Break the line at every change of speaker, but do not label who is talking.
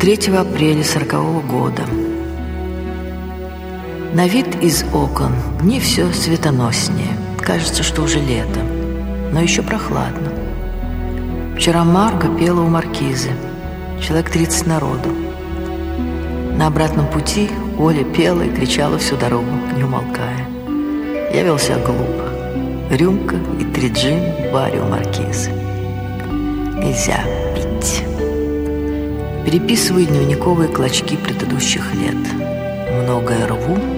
3 апреля сорокового года. На вид из окон дни все светоноснее. Кажется, что уже лето, но еще прохладно. Вчера Марга пела у маркизы. Человек 30 народу. На обратном пути Оля пела и кричала всю дорогу, не умолкая. Я вел себя глупо. Рюмка и три джин в баре у маркизы. Нельзя пить. Переписываю дневниковые клочки предыдущих лет. Многое рву.